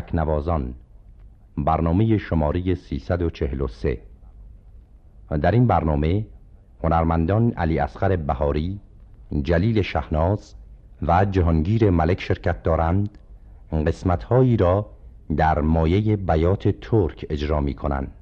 تکنوازان. برنامه شماره 343 در این برنامه هنرمندان علی اصغر بهاری جلیل شهناز و جهانگیر ملک شرکت دارند قسمتهایی را در مایه بیات ترک اجرا می کنند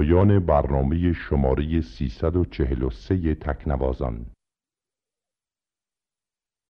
پایان برنامه شماره 343 تکنوازان.